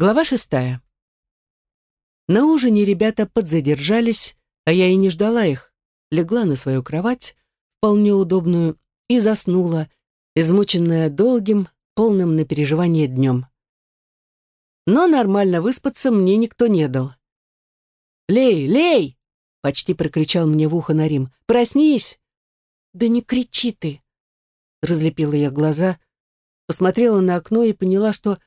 Глава шестая. На ужине ребята подзадержались, а я и не ждала их. Легла на свою кровать, вполне удобную, и заснула, измученная долгим, полным на переживание днем. Но нормально выспаться мне никто не дал. «Лей, лей!» — почти прокричал мне в ухо Нарим. «Проснись!» «Да не кричи ты!» Разлепила я глаза, посмотрела на окно и поняла, что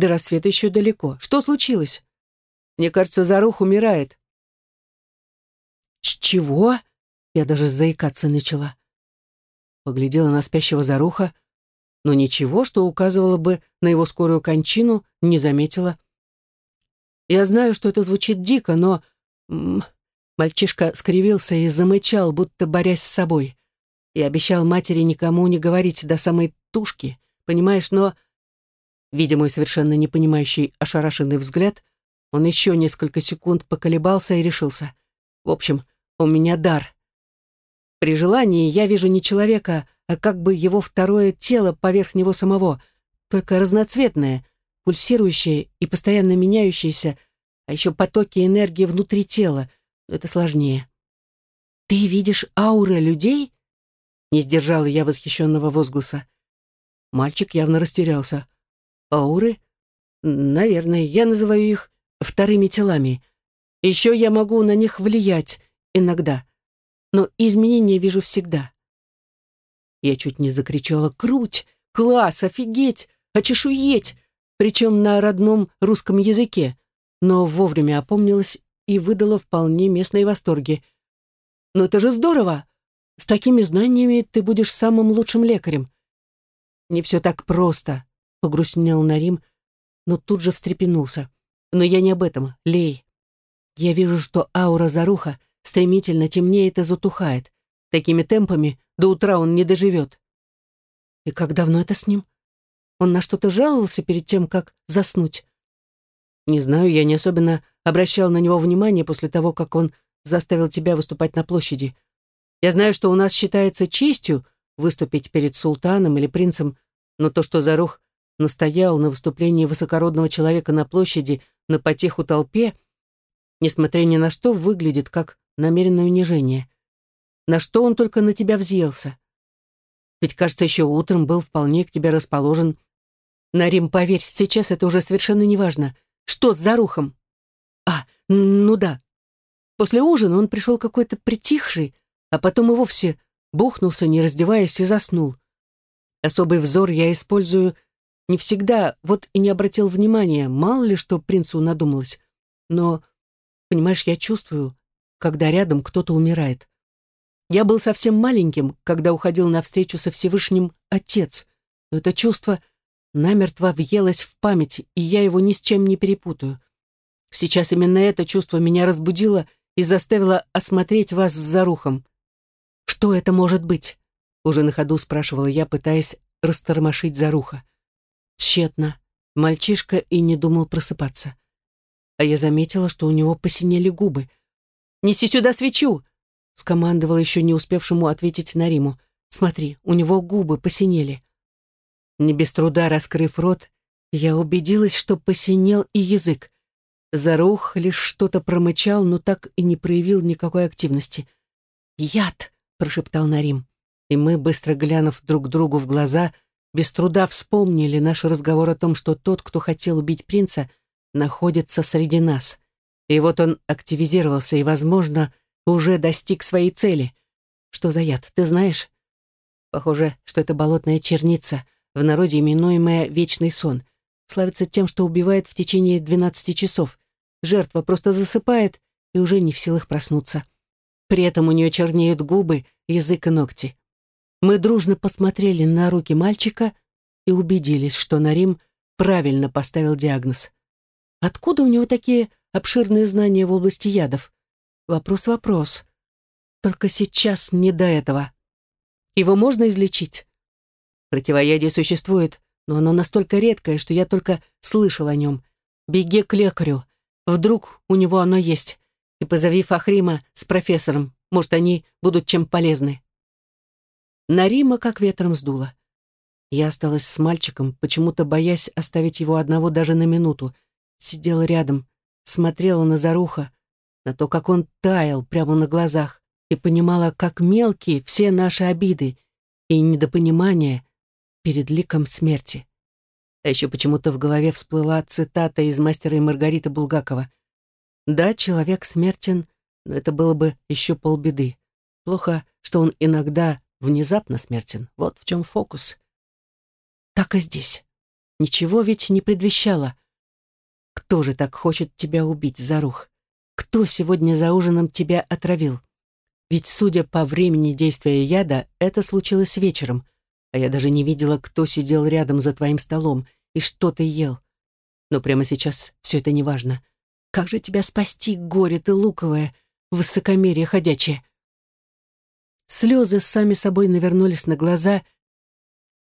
до рассвета еще далеко. Что случилось? Мне кажется, Зарух умирает. Чего? Я даже заикаться начала. Поглядела на спящего Заруха, но ничего, что указывало бы на его скорую кончину, не заметила. Я знаю, что это звучит дико, но... Мальчишка скривился и замычал, будто борясь с собой. Я обещал матери никому не говорить до самой тушки, понимаешь, но Видя мой совершенно непонимающий, ошарашенный взгляд, он еще несколько секунд поколебался и решился. В общем, у меня дар. При желании я вижу не человека, а как бы его второе тело поверх него самого, только разноцветное, пульсирующее и постоянно меняющееся, а еще потоки энергии внутри тела. Это сложнее. «Ты видишь ауры людей?» Не сдержала я восхищенного возгласа. Мальчик явно растерялся. Ауры? Наверное, я называю их вторыми телами. Еще я могу на них влиять иногда, но изменения вижу всегда. Я чуть не закричала «Круть! Класс! Офигеть! Очешуеть!» причем на родном русском языке, но вовремя опомнилась и выдала вполне местные восторги. «Но это же здорово! С такими знаниями ты будешь самым лучшим лекарем». «Не все так просто», погрустнел Нарим, но тут же встрепенулся. Но я не об этом, Лей. Я вижу, что аура Заруха стремительно темнеет и затухает. Такими темпами до утра он не доживет. И как давно это с ним? Он на что-то жаловался перед тем, как заснуть? Не знаю, я не особенно обращал на него внимание после того, как он заставил тебя выступать на площади. Я знаю, что у нас считается честью выступить перед султаном или принцем, но то, что Зарух настоял на выступлении высокородного человека на площади на потеху толпе, несмотря ни на что, выглядит как намеренное унижение. На что он только на тебя взъелся? Ведь, кажется, еще утром был вполне к тебе расположен. Нарим, поверь, сейчас это уже совершенно неважно. Что с Зарухом? А, ну да. После ужина он пришел какой-то притихший, а потом и вовсе бухнулся, не раздеваясь, и заснул. Особый взор я использую не всегда, вот и не обратил внимания, мало ли что принцу надумалось. Но, понимаешь, я чувствую, когда рядом кто-то умирает. Я был совсем маленьким, когда уходил на встречу со Всевышним Отец, но это чувство намертво въелось в память, и я его ни с чем не перепутаю. Сейчас именно это чувство меня разбудило и заставило осмотреть вас с Зарухом. «Что это может быть?» Уже на ходу спрашивала я, пытаясь растормошить Заруха. Тщетно. Мальчишка и не думал просыпаться. А я заметила, что у него посинели губы. «Неси сюда свечу!» скомандовала еще не успевшему ответить на Риму. «Смотри, у него губы посинели». Не без труда раскрыв рот, я убедилась, что посинел и язык. Зарух лишь что-то промычал, но так и не проявил никакой активности. «Яд!» — прошептал Нарим. И мы, быстро глянув друг другу в глаза, — без труда вспомнили наш разговор о том, что тот, кто хотел убить принца, находится среди нас. И вот он активизировался и, возможно, уже достиг своей цели. Что за яд, ты знаешь? Похоже, что это болотная черница, в народе именуемая «вечный сон». Славится тем, что убивает в течение 12 часов. Жертва просто засыпает и уже не в силах проснуться. При этом у нее чернеют губы, язык и ногти. Мы дружно посмотрели на руки мальчика и убедились, что Нарим правильно поставил диагноз. Откуда у него такие обширные знания в области ядов? Вопрос-вопрос. Только сейчас не до этого. Его можно излечить? Противоядие существует, но оно настолько редкое, что я только слышал о нем. Беги к лекарю. Вдруг у него оно есть. И позови Фахрима с профессором. Может, они будут чем полезны. Нарима как ветром сдуло. Я осталась с мальчиком, почему-то боясь оставить его одного даже на минуту. сидела рядом, смотрела на Заруха, на то, как он таял прямо на глазах, и понимала, как мелкие все наши обиды и недопонимания перед ликом смерти. А еще почему-то в голове всплыла цитата из «Мастера и Маргариты» Булгакова. «Да, человек смертен, но это было бы еще полбеды. Плохо, что он иногда внезапно смертен. Вот в чем фокус. Так и здесь. Ничего ведь не предвещало. Кто же так хочет тебя убить, Зарух? Кто сегодня за ужином тебя отравил? Ведь, судя по времени действия яда, это случилось вечером, а я даже не видела, кто сидел рядом за твоим столом и что ты ел. Но прямо сейчас все это неважно. Как же тебя спасти, горе ты луковое, высокомерие ходячее? Слезы сами собой навернулись на глаза,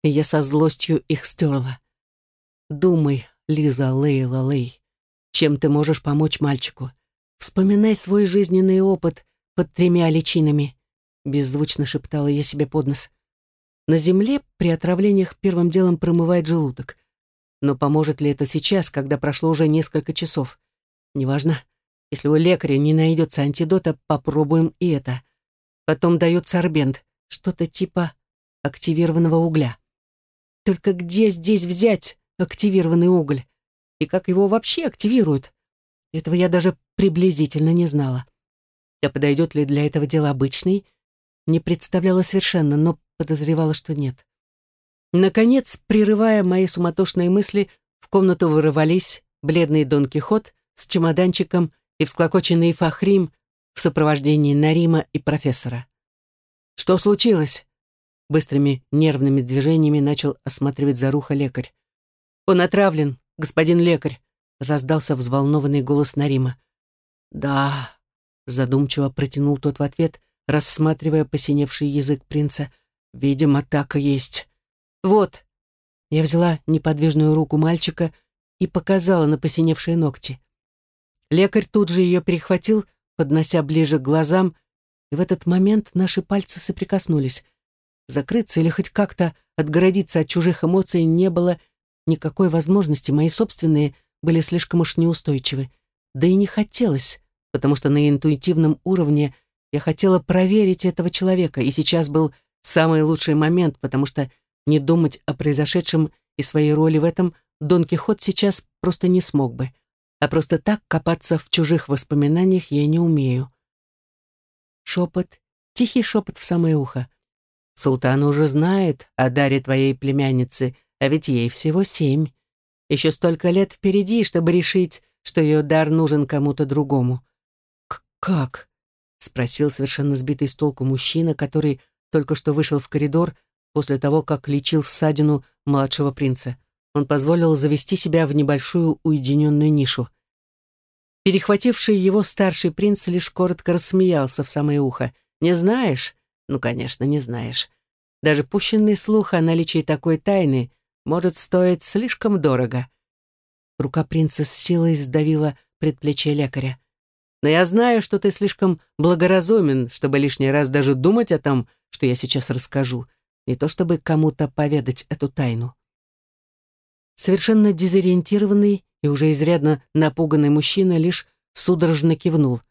и я со злостью их стерла. Думай, Лиза Лейла Лей, чем ты можешь помочь мальчику. Вспоминай свой жизненный опыт под тремя личинами, беззвучно шептала я себе под нос. На земле при отравлениях первым делом промывает желудок. Но поможет ли это сейчас, когда прошло уже несколько часов? Неважно. Если у лекаря не найдется антидота, попробуем и это. Потом дают сорбент, что-то типа активированного угля. Только где здесь взять активированный уголь? И как его вообще активируют? Этого я даже приблизительно не знала. А подойдет ли для этого дела обычный, не представляла совершенно, но подозревала, что нет. Наконец, прерывая мои суматошные мысли, в комнату вырывались бледный Дон Кихот с чемоданчиком и всклокоченный Фахрим в сопровождении Нарима и профессора. «Что случилось?» Быстрыми нервными движениями начал осматривать Заруха лекарь. «Он отравлен, господин лекарь», — раздался взволнованный голос Нарима. «Да», — задумчиво протянул тот в ответ, рассматривая посиневший язык принца. «Видимо, так и есть». «Вот». Я взяла неподвижную руку мальчика и показала на посиневшие ногти. Лекарь тут же ее перехватил, поднося ближе к глазам, и в этот момент наши пальцы соприкоснулись. Закрыться или хоть как-то отгородиться от чужих эмоций не было никакой возможности, мои собственные были слишком уж неустойчивы. Да и не хотелось, потому что на интуитивном уровне я хотела проверить этого человека, и сейчас был самый лучший момент, потому что не думать о произошедшем и своей роли в этом Дон Кихот сейчас просто не смог бы а просто так копаться в чужих воспоминаниях я не умею. Шепот, тихий шепот в самое ухо. Султан уже знает о даре твоей племянницы, а ведь ей всего семь. Еще столько лет впереди, чтобы решить, что ее дар нужен кому-то другому. К «Как?» — спросил совершенно сбитый с толку мужчина, который только что вышел в коридор после того, как лечил ссадину младшего принца он позволил завести себя в небольшую уединенную нишу. Перехвативший его старший принц лишь коротко рассмеялся в самое ухо. «Не знаешь? Ну, конечно, не знаешь. Даже пущенный слух о наличии такой тайны может стоить слишком дорого». Рука принца с силой сдавила предплечье лекаря. «Но я знаю, что ты слишком благоразумен, чтобы лишний раз даже думать о том, что я сейчас расскажу, не то чтобы кому-то поведать эту тайну». Совершенно дезориентированный и уже изрядно напуганный мужчина лишь судорожно кивнул.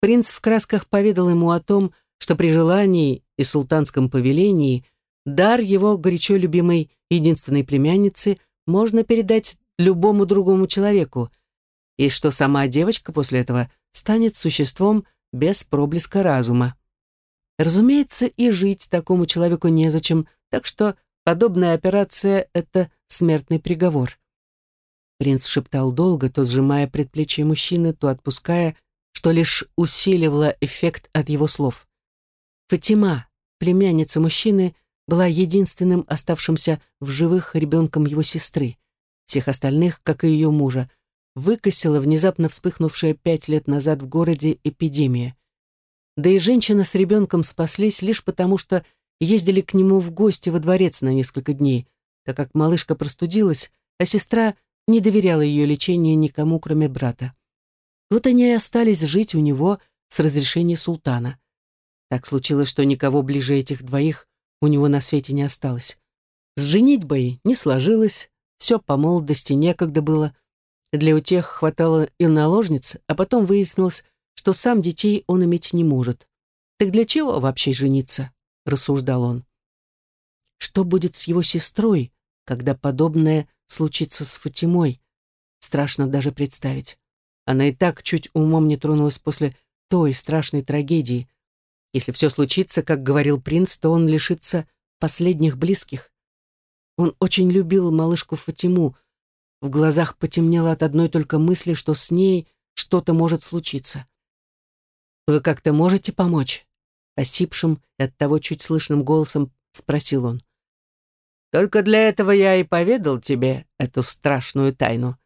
Принц в красках поведал ему о том, что при желании и султанском повелении дар его горячо любимой единственной племянницы можно передать любому другому человеку, и что сама девочка после этого станет существом без проблеска разума. Разумеется, и жить такому человеку незачем, так что Подобная операция — это смертный приговор. Принц шептал долго, то сжимая предплечье мужчины, то отпуская, что лишь усиливало эффект от его слов. Фатима, племянница мужчины, была единственным оставшимся в живых ребенком его сестры. Всех остальных, как и ее мужа, выкосила внезапно вспыхнувшая пять лет назад в городе эпидемия. Да и женщина с ребенком спаслись лишь потому, что ездили к нему в гости во дворец на несколько дней, так как малышка простудилась, а сестра не доверяла ее лечению никому, кроме брата. Вот они и остались жить у него с разрешения султана. Так случилось, что никого ближе этих двоих у него на свете не осталось. С женитьбой не сложилось, все по молодости некогда было. Для утех хватало и наложниц, а потом выяснилось, что сам детей он иметь не может. Так для чего вообще жениться? Рассуждал он. Что будет с его сестрой, когда подобное случится с Фатимой? Страшно даже представить. Она и так чуть умом не тронулась после той страшной трагедии. Если все случится, как говорил принц, то он лишится последних близких. Он очень любил малышку Фатиму. В глазах потемнело от одной только мысли, что с ней что-то может случиться. «Вы как-то можете помочь?» Осипшим и оттого чуть слышным голосом спросил он. «Только для этого я и поведал тебе эту страшную тайну».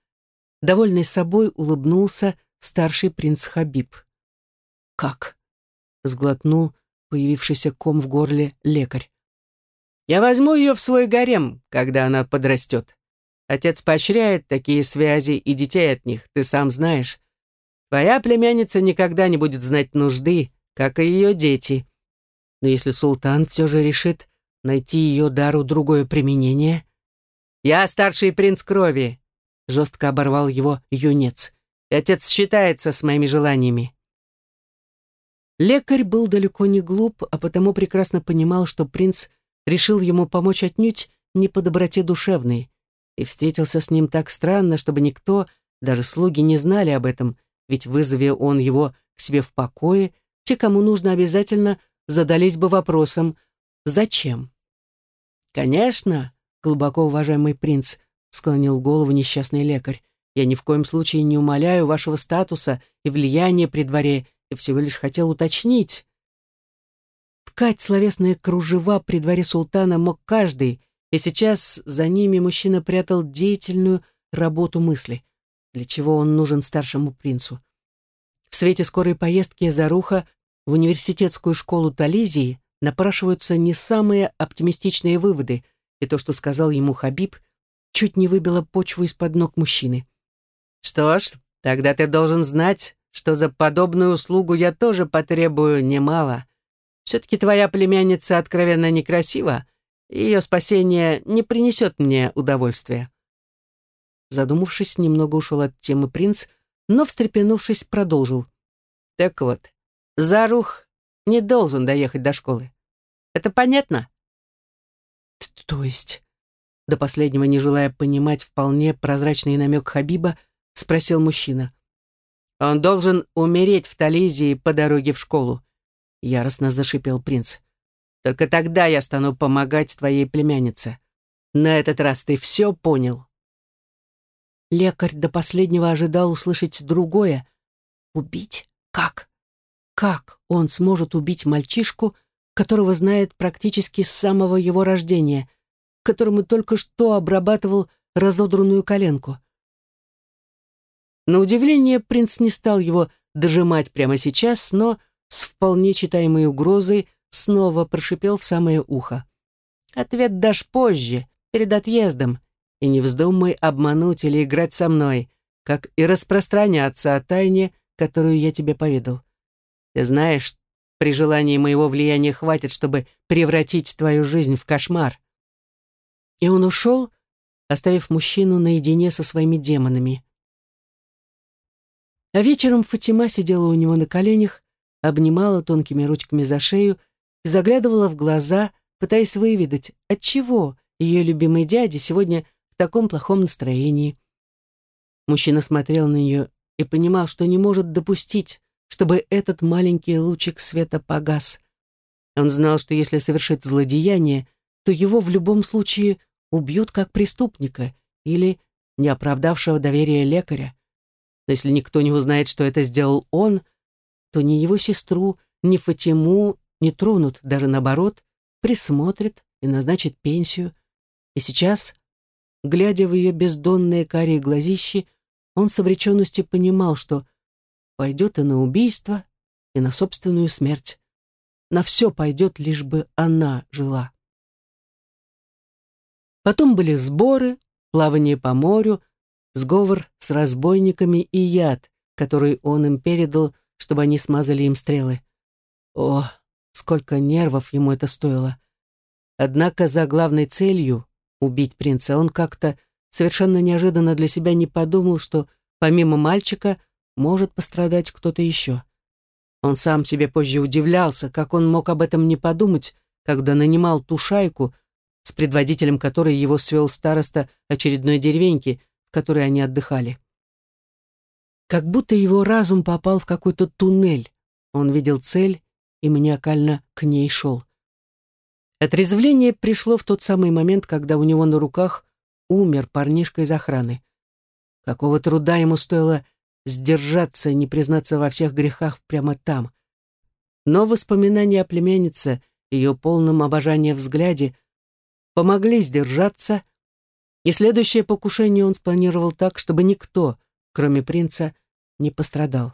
Довольный собой улыбнулся старший принц Хабиб. «Как?» — сглотнул появившийся ком в горле лекарь. «Я возьму ее в свой гарем, когда она подрастет. Отец поощряет такие связи и детей от них, ты сам знаешь. Твоя племянница никогда не будет знать нужды, как и ее дети. Но если султан все же решит найти ее дару другое применение... «Я старший принц крови», — жестко оборвал его юнец. «И отец считается с моими желаниями». Лекарь был далеко не глуп, а потому прекрасно понимал, что принц решил ему помочь отнюдь не по доброте душевной, и встретился с ним так странно, чтобы никто, даже слуги, не знали об этом, ведь вызови он его к себе в покое, те, кому нужно обязательно, задались бы вопросом «Зачем?». «Конечно, глубоко уважаемый принц», — склонил голову несчастный лекарь, «я ни в коем случае не умоляю вашего статуса и влияния при дворе, и всего лишь хотел уточнить». Ткать словесные кружева при дворе султана мог каждый, и сейчас за ними мужчина прятал деятельную работу мысли. Для чего он нужен старшему принцу? В свете скорой поездки Заруха в университетскую школу Тализии напрашиваются не самые оптимистичные выводы, и то, что сказал ему Хабиб, чуть не выбило почву из-под ног мужчины. «Что ж, тогда ты должен знать, что за подобную услугу я тоже потребую немало. Все-таки твоя племянница откровенно некрасива, и ее спасение не принесет мне удовольствия». Задумавшись, немного ушел от темы принц, но, встрепенувшись, продолжил. «Так вот, Зарух не должен доехать до школы. Это понятно?» «То есть?» До последнего не желая понимать вполне прозрачный намек Хабиба, спросил мужчина. «Он должен умереть в Тализии по дороге в школу», — яростно зашипел принц. «Только тогда я стану помогать твоей племяннице. На этот раз ты все понял». Лекарь до последнего ожидал услышать другое. «Убить? Как? Как он сможет убить мальчишку, которого знает практически с самого его рождения, которому только что обрабатывал разодранную коленку?» На удивление принц не стал его дожимать прямо сейчас, но с вполне читаемой угрозой снова прошипел в самое ухо. «Ответ дашь позже, перед отъездом, и не вздумай обмануть или играть со мной, как и распространяться о тайне, которую я тебе поведал. Ты знаешь, при желании моего влияния хватит, чтобы превратить твою жизнь в кошмар». И он ушел, оставив мужчину наедине со своими демонами. А вечером Фатима сидела у него на коленях, обнимала тонкими ручками за шею и заглядывала в глаза, пытаясь выведать, отчего ее любимый дядя сегодня таком плохом настроении. Мужчина смотрел на нее и понимал, что не может допустить, чтобы этот маленький лучик света погас. Он знал, что если совершит злодеяние, то его в любом случае убьют как преступника или неоправдавшего доверия лекаря. Но если никто не узнает, что это сделал он, то ни его сестру, ни Фатиму не тронут, даже наоборот, присмотрят и назначат пенсию. И сейчас Глядя в ее бездонные карие глазищи, он с обреченностью понимал, что пойдет и на убийство, и на собственную смерть. На все пойдет, лишь бы она жила. Потом были сборы, плавание по морю, сговор с разбойниками и яд, который он им передал, чтобы они смазали им стрелы. О, сколько нервов ему это стоило! Однако за главной целью убить принца, он как-то совершенно неожиданно для себя не подумал, что помимо мальчика может пострадать кто-то еще. Он сам себе позже удивлялся, как он мог об этом не подумать, когда нанимал ту шайку, с предводителем которой его свел староста очередной деревеньки, в которой они отдыхали. Как будто его разум попал в какой-то туннель. Он видел цель и маниакально к ней шел. Отрезвление пришло в тот самый момент, когда у него на руках умер парнишка из охраны. Какого труда ему стоило сдержаться и не признаться во всех грехах прямо там. Но воспоминания о племяннице, ее полном обожания взгляде, помогли сдержаться, и следующее покушение он спланировал так, чтобы никто, кроме принца, не пострадал.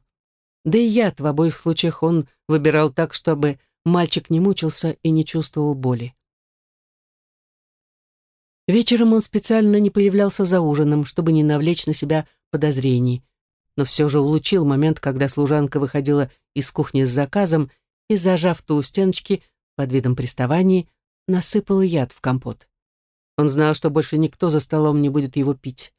Да и яд в обоих случаях он выбирал так, чтобы мальчик не мучился и не чувствовал боли. Вечером он специально не появлялся за ужином, чтобы не навлечь на себя подозрений, но все же улучил момент, когда служанка выходила из кухни с заказом и, зажав ту у стеночки, под видом приставаний, насыпала яд в компот. Он знал, что больше никто за столом не будет его пить.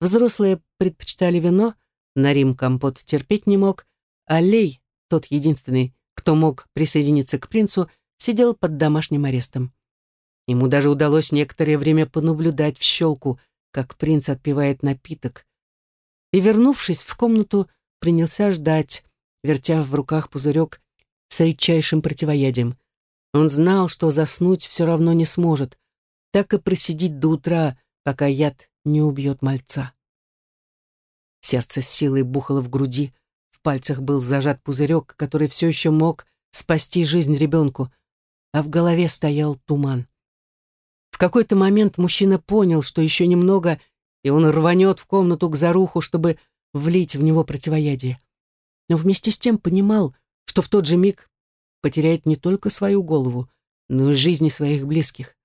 Взрослые предпочитали вино, Нарим компот терпеть не мог, а Лей, тот единственный, кто мог присоединиться к принцу, сидел под домашним арестом. Ему даже удалось некоторое время понаблюдать в щелку, как принц отпивает напиток. И, вернувшись в комнату, принялся ждать, вертя в руках пузырек с редчайшим противоядием. Он знал, что заснуть все равно не сможет, так и просидеть до утра, пока яд не убьет мальца. Сердце с силой бухало в груди, в пальцах был зажат пузырек, который все еще мог спасти жизнь ребенку, а в голове стоял туман. В какой-то момент мужчина понял, что еще немного, и он рванет в комнату к Заруху, чтобы влить в него противоядие. Но вместе с тем понимал, что в тот же миг потеряет не только свою голову, но и жизни своих близких.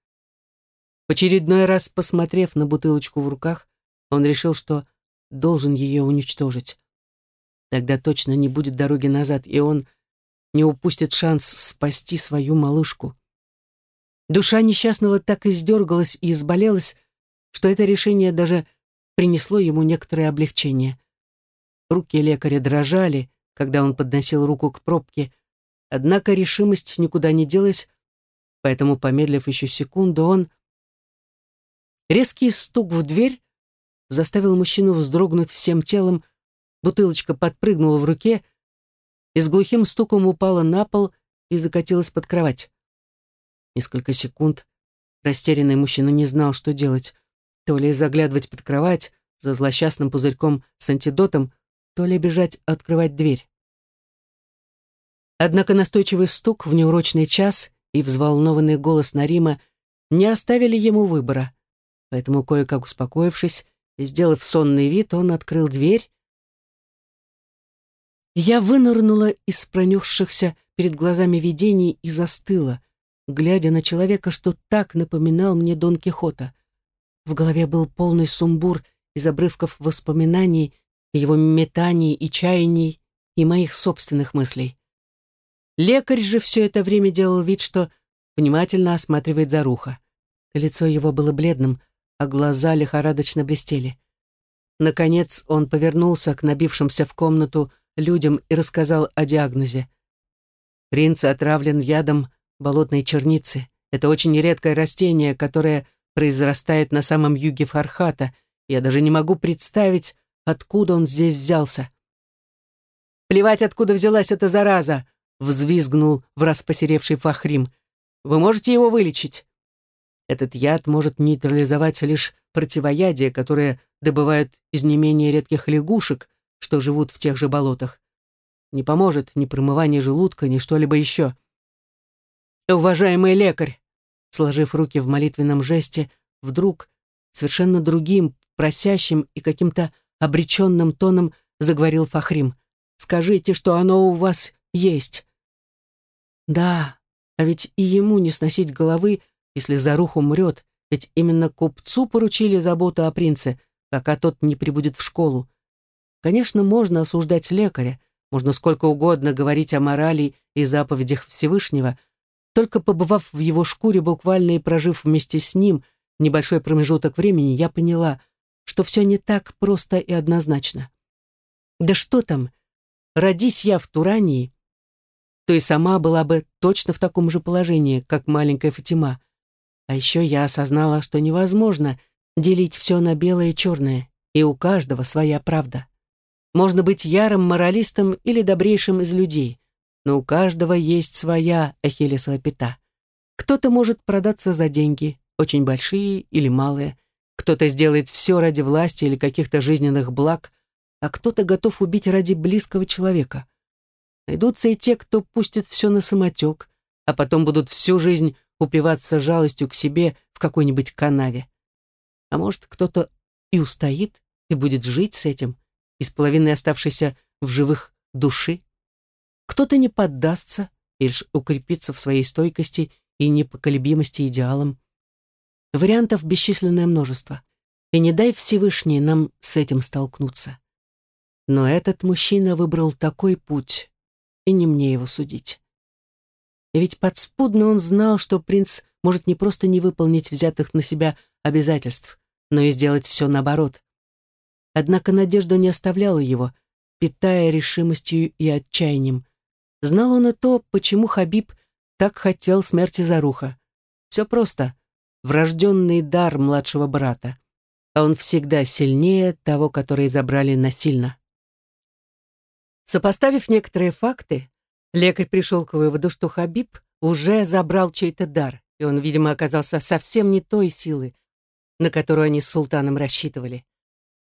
В очередной раз, посмотрев на бутылочку в руках, он решил, что должен ее уничтожить. Тогда точно не будет дороги назад, и он не упустит шанс спасти свою малышку. Душа несчастного так издергалась и изболелась, что это решение даже принесло ему некоторое облегчение. Руки лекаря дрожали, когда он подносил руку к пробке, однако решимость никуда не делась, поэтому, помедлив еще секунду, он... Резкий стук в дверь заставил мужчину вздрогнуть всем телом, бутылочка подпрыгнула в руке и с глухим стуком упала на пол и закатилась под кровать. Несколько секунд растерянный мужчина не знал, что делать. То ли заглядывать под кровать за злосчастным пузырьком с антидотом, то ли бежать открывать дверь. Однако настойчивый стук в неурочный час и взволнованный голос Нарима не оставили ему выбора, поэтому, кое-как успокоившись, и, сделав сонный вид, он открыл дверь. Я вынырнула из пронесшихся перед глазами видений и застыла, глядя на человека, что так напоминал мне Дон Кихота. В голове был полный сумбур из обрывков воспоминаний, его метаний и чаяний, и моих собственных мыслей. Лекарь же все это время делал вид, что внимательно осматривает Заруха. Лицо его было бледным, а глаза лихорадочно блестели. Наконец он повернулся к набившимся в комнату людям и рассказал о диагнозе. Принц отравлен ядом болотной черницы. Это очень редкое растение, которое произрастает на самом юге Фархата. Я даже не могу представить, откуда он здесь взялся. «Плевать, откуда взялась эта зараза!» — взвизгнул в раз посеревший Фахрим. «Вы можете его вылечить?» Этот яд может нейтрализовать лишь противоядие, которое добывают из не менее редких лягушек, что живут в тех же болотах. Не поможет ни промывание желудка, ни что-либо еще. «Уважаемый лекарь!» Сложив руки в молитвенном жесте, вдруг совершенно другим, просящим и каким-то обреченным тоном заговорил Фахрим. «Скажите, что оно у вас есть». «Да, а ведь и ему не сносить головы, если Зарух умрет, ведь именно купцу поручили заботу о принце, пока тот не прибудет в школу. Конечно, можно осуждать лекаря, можно сколько угодно говорить о морали и заповедях Всевышнего, только побывав в его шкуре буквально и прожив вместе с ним небольшой промежуток времени, я поняла, что все не так просто и однозначно. Да что там, родись я в Турании, то и сама была бы точно в таком же положении, как маленькая Фатима. А еще я осознала, что невозможно делить все на белое и черное, и у каждого своя правда. Можно быть ярым моралистом или добрейшим из людей, но у каждого есть своя ахиллесова пята. Кто-то может продаться за деньги, очень большие или малые, кто-то сделает все ради власти или каких-то жизненных благ, а кто-то готов убить ради близкого человека. Найдутся и те, кто пустит все на самотек, а потом будут всю жизнь упиваться жалостью к себе в какой-нибудь канаве. А может, кто-то и устоит, и будет жить с этим, из половины оставшейся в живых души. Кто-то не поддастся и лишь укрепится в своей стойкости и непоколебимости идеалам. Вариантов бесчисленное множество. И не дай Всевышний нам с этим столкнуться. Но этот мужчина выбрал такой путь, и не мне его судить. И ведь подспудно он знал, что принц может не просто не выполнить взятых на себя обязательств, но и сделать все наоборот. Однако надежда не оставляла его, питая решимостью и отчаянием. Знал он и то, почему Хабиб так хотел смерти Заруха. Все просто. Врожденный дар младшего брата. А он всегда сильнее того, который забрали насильно. Сопоставив некоторые факты, лекарь пришел к выводу, что Хабиб уже забрал чей-то дар, и он, видимо, оказался совсем не той силы, на которую они с султаном рассчитывали.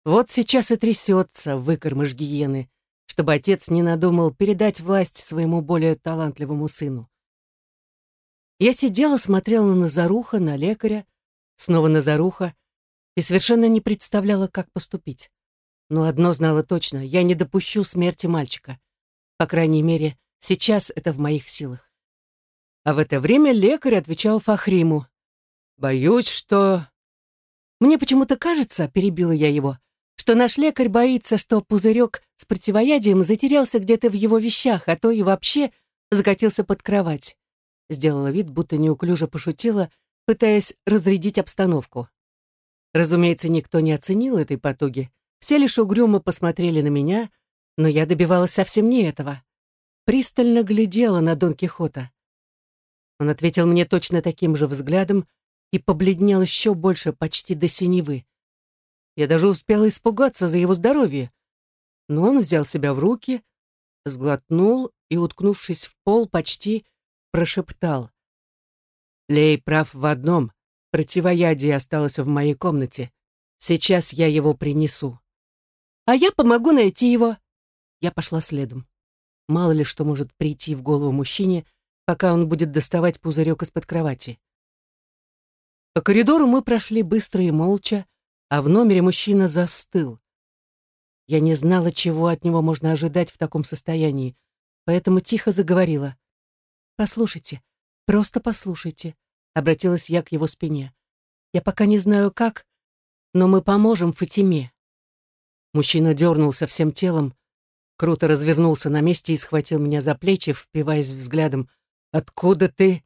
Вот сейчас и трясется выкормыш гиены, чтобы отец не надумал передать власть своему более талантливому сыну. Я сидела, смотрела на Заруха, на лекаря, снова на Заруха, и совершенно не представляла, как поступить. Но одно знала точно — я не допущу смерти мальчика. По крайней мере, сейчас это в моих силах. А в это время лекарь отвечал Фахриму. «Боюсь, что...» «Мне почему-то кажется, — перебила я его, — что наш лекарь боится, что пузырек с противоядием затерялся где-то в его вещах, а то и вообще закатился под кровать». Сделала вид, будто неуклюже пошутила, пытаясь разрядить обстановку. Разумеется, никто не оценил этой потуги, все лишь угрюмо посмотрели на меня, но я добивалась совсем не этого. Пристально глядела на Дон Кихота. Он ответил мне точно таким же взглядом и побледнел еще больше, почти до синевы. Я даже успела испугаться за его здоровье. Но он взял себя в руки, сглотнул и, уткнувшись в пол, почти прошептал. Лей прав в одном. Противоядие осталось в моей комнате. Сейчас я его принесу а я помогу найти его». Я пошла следом. Мало ли что может прийти в голову мужчине, пока он будет доставать пузырек из-под кровати. По коридору мы прошли быстро и молча, а в номере мужчина застыл. Я не знала, чего от него можно ожидать в таком состоянии, поэтому тихо заговорила. «Послушайте, просто послушайте», — обратилась я к его спине. «Я пока не знаю, как, но мы поможем Фатиме». Мужчина дернулся всем телом, круто развернулся на месте и схватил меня за плечи, впиваясь взглядом. «Откуда ты?»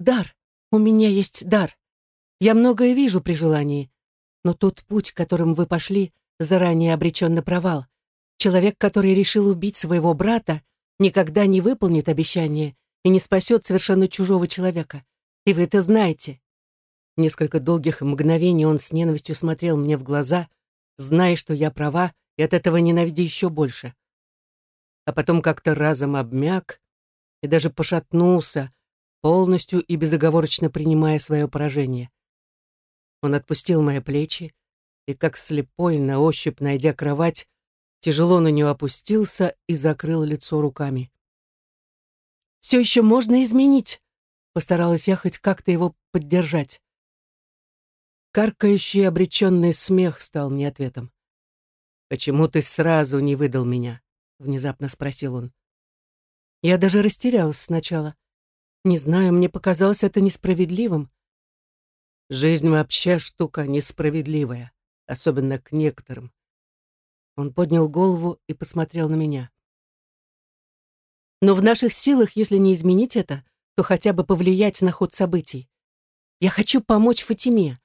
«Дар. У меня есть дар. Я многое вижу при желании. Но тот путь, которым вы пошли, заранее обречен на провал. Человек, который решил убить своего брата, никогда не выполнит обещание и не спасет совершенно чужого человека. И вы это знаете». Несколько долгих мгновений он с ненавистью смотрел мне в глаза, зная, что я права, и от этого ненавиди еще больше. А потом как-то разом обмяк и даже пошатнулся, полностью и безоговорочно принимая свое поражение. Он отпустил мои плечи и, как слепой, на ощупь найдя кровать, тяжело на нее опустился и закрыл лицо руками. «Все еще можно изменить», — постаралась я хоть как-то его поддержать. Каркающий обреченный смех стал мне ответом. «Почему ты сразу не выдал меня?» — внезапно спросил он. Я даже растерялась сначала. Не знаю, мне показалось это несправедливым. Жизнь вообще штука несправедливая, особенно к некоторым. Он поднял голову и посмотрел на меня. Но в наших силах, если не изменить это, то хотя бы повлиять на ход событий. Я хочу помочь Фатиме.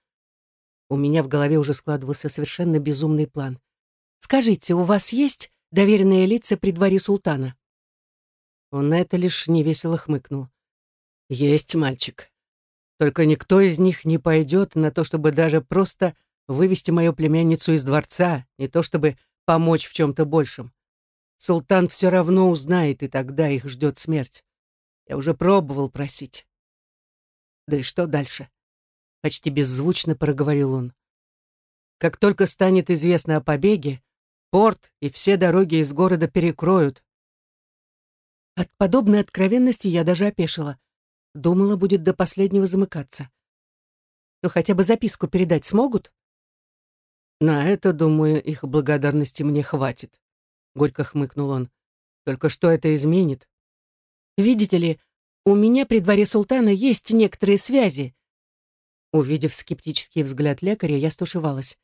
У меня в голове уже складывался совершенно безумный план. «Скажите, у вас есть доверенные лица при дворе султана?» Он на это лишь невесело хмыкнул. «Есть мальчик. Только никто из них не пойдет на то, чтобы даже просто вывести мою племянницу из дворца, не то чтобы помочь в чем-то большем. Султан все равно узнает, и тогда их ждет смерть. Я уже пробовал просить. Да и что дальше? Почти беззвучно проговорил он. Как только станет известно о побеге, порт и все дороги из города перекроют. От подобной откровенности я даже опешила. Думала, будет до последнего замыкаться. Но хотя бы записку передать смогут? На это, думаю, их благодарности мне хватит. Горько хмыкнул он. Только что это изменит? Видите ли, у меня при дворе султана есть некоторые связи. Увидев скептический взгляд лекаря, я стушевалась.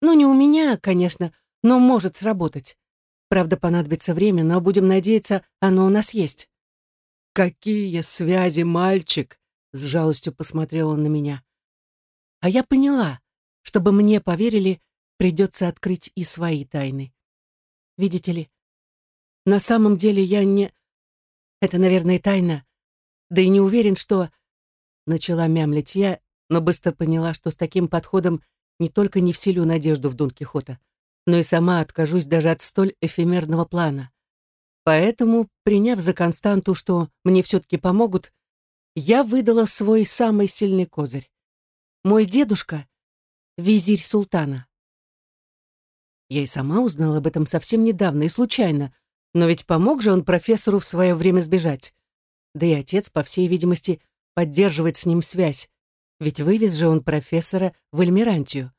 Ну, не у меня, конечно, но может сработать. Правда, понадобится время, но будем надеяться, оно у нас есть. «Какие связи, мальчик!» — с жалостью посмотрел он на меня. А я поняла, чтобы мне поверили, придется открыть и свои тайны. Видите ли, на самом деле я не... Это, наверное, тайна. Да и не уверен, что... Начала мямлить я, но быстро поняла, что с таким подходом не только не вселю надежду в Дон Кихота, но и сама откажусь даже от столь эфемерного плана. Поэтому, приняв за константу, что мне все-таки помогут, я выдала свой самый сильный козырь. Мой дедушка — визирь султана. Я и сама узнала об этом совсем недавно и случайно, но ведь помог же он профессору в свое время сбежать. Да и отец, по всей видимости, поддерживает с ним связь, ведь вывез же он профессора в Эльмирантию.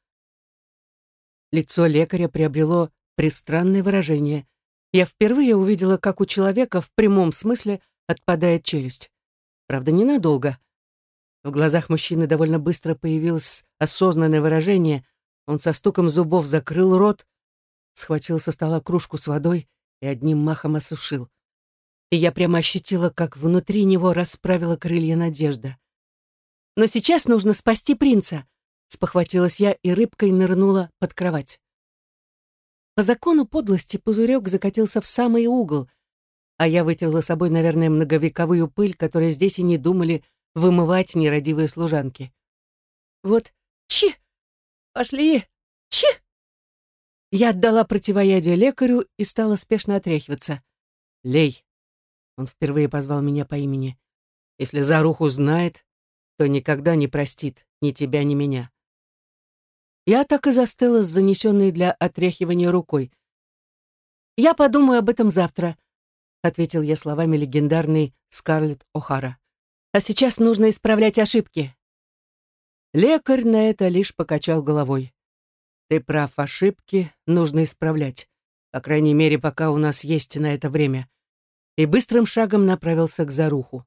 Лицо лекаря приобрело пристранное выражение. Я впервые увидела, как у человека в прямом смысле отпадает челюсть. Правда, ненадолго. В глазах мужчины довольно быстро появилось осознанное выражение. Он со стуком зубов закрыл рот, схватил со стола кружку с водой и одним махом осушил. И я прямо ощутила, как внутри него расправила крылья надежда. «Но сейчас нужно спасти принца», — спохватилась я и рыбкой нырнула под кровать. По закону подлости пузырек закатился в самый угол, а я вытерла собой, наверное, многовековую пыль, которую здесь и не думали вымывать нерадивые служанки. Вот, чи! Пошли! Чи! Я отдала противоядие лекарю и стала спешно отряхиваться. «Лей!» Он впервые позвал меня по имени. «Если Заруху знает, то никогда не простит ни тебя, ни меня». Я так и застыла с занесенной для отряхивания рукой. «Я подумаю об этом завтра», — ответил я словами легендарной Скарлетт О'Хара. «А сейчас нужно исправлять ошибки». Лекарь на это лишь покачал головой. Ты прав, ошибки нужно исправлять. По крайней мере, пока у нас есть на это время. И быстрым шагом направился к Заруху.